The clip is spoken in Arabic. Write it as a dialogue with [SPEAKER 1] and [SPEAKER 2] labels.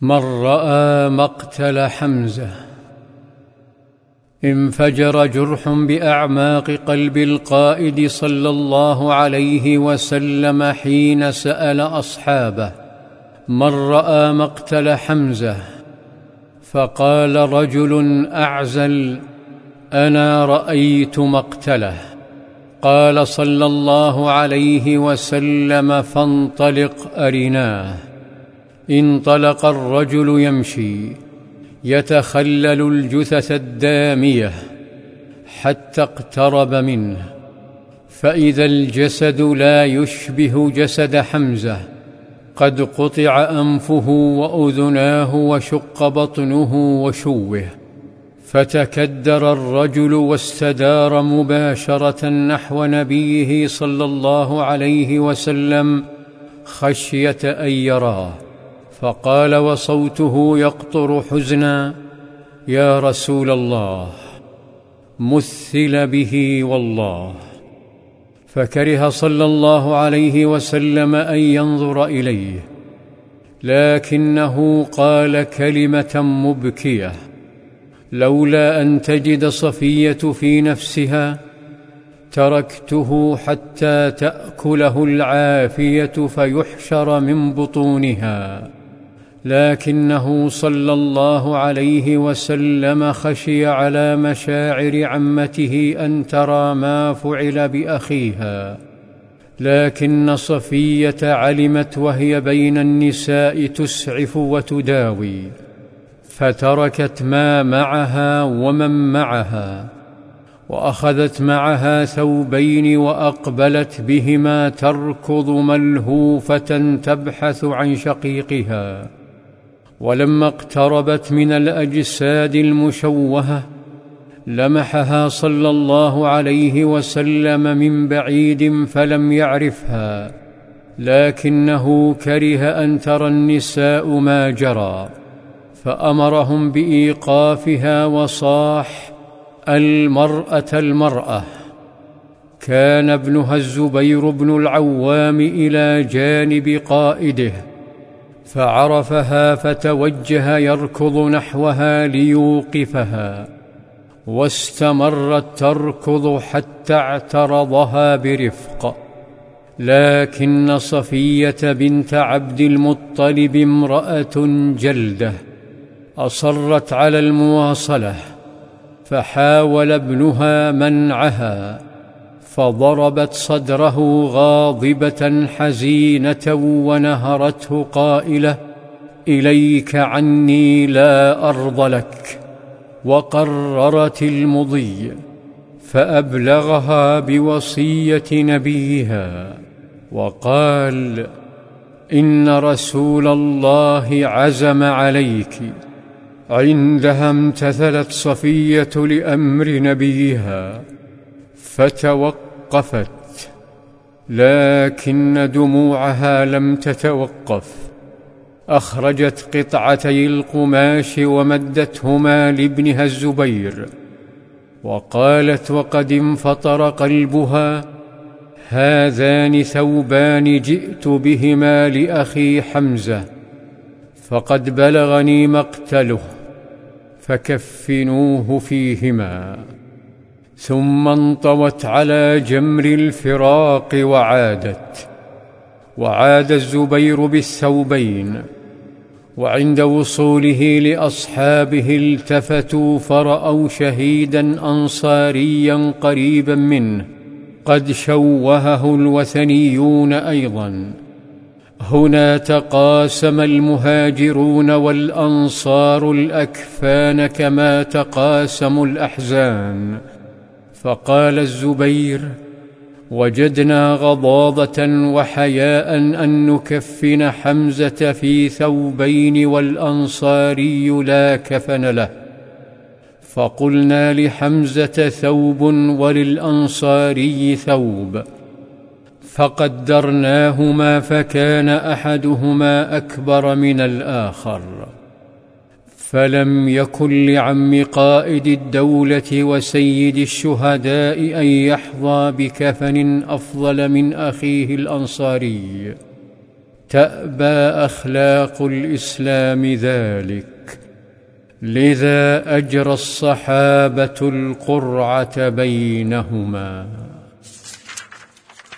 [SPEAKER 1] من رأى مقتل حمزة انفجر جرح بأعماق قلب القائد صلى الله عليه وسلم حين سأل أصحابه من رأى مقتل حمزة فقال رجل أعزل أنا رأيت مقتله. قال صلى الله عليه وسلم فانطلق أرناه. انطلق الرجل يمشي يتخلل الجثث الدامية حتى اقترب منه فإذا الجسد لا يشبه جسد حمزة قد قطع أنفه وأذناه وشق بطنه وشوه فتكدر الرجل واستدار مباشرة نحو نبيه صلى الله عليه وسلم خشية أن يراه. فقال وصوته يقطر حزنا يا رسول الله مثل به والله. فكره صلى الله عليه وسلم أن ينظر إليه لكنه قال كلمة مبكية لولا أن تجد صفية في نفسها تركته حتى تأكله العافية فيحشر من بطونها. لكنه صلى الله عليه وسلم خشي على مشاعر عمته أن ترى ما فعل بأخيها. لكن صفية علمت وهي بين النساء تسعف وتداوي فتركت ما معها ومن معها وأخذت معها ثوبين وأقبلت بهما تركض ملهوفة تبحث عن شقيقها. ولما اقتربت من الأجساد المشوهة لمحها صلى الله عليه وسلم من بعيد فلم يعرفها لكنه كره أن ترى النساء ما جرى فأمرهم بإيقافها وصاح المرأة المرأة. كان ابنها الزبير بن العوام إلى جانب قائده فعرفها فتوجه يركض نحوها ليوقفها واستمرت تركض حتى اعترضها برفق. لكن صفية بنت عبد المطلب امرأة جلدة أصرت على المواصلة فحاول ابنها منعها. فضربت صدره غاضبة حزينة ونهرته قائلة إليك عني لا أرض لك وقررت المضي فأبلغها بوصية نبيها وقال إن رسول الله عزم عليك عندها امتثلت صفية لأمر نبيها. فتوقفت لكن دموعها لم تتوقف. أخرجت قطعتي القماش ومدتهما لابنها الزبير وقالت وقد انفطر قلبها هذان ثوبان جئت بهما لأخي حمزة فقد بلغني مقتله فكفنوه فيهما. ثم انطوت على جمر الفراق وعادت وعاد الزبير بالثوبين وعند وصوله لأصحابه التفتوا فرأوا شهيدا أنصاريا قريبا منه قد شوهه الوثنيون أيضا. هنا تقاسم المهاجرون والأنصار الأكفان كما تقاسموا الأحزان. فقال الزبير وجدنا غضاضة وحياء أن نكفن حمزة في ثوبين والأنصاري لا كفن له. فقلنا لحمزة ثوب وللأنصاري ثوب. فقدرناهما فكان أحدهما أكبر من الآخر. فلم يكن لعم قائد الدولة وسيد الشهداء أن يحظى بكفن أفضل من أخيه الأنصاري. تأبى أخلاق الإسلام ذلك. لذا أجرى الصحابة القرعة بينهما.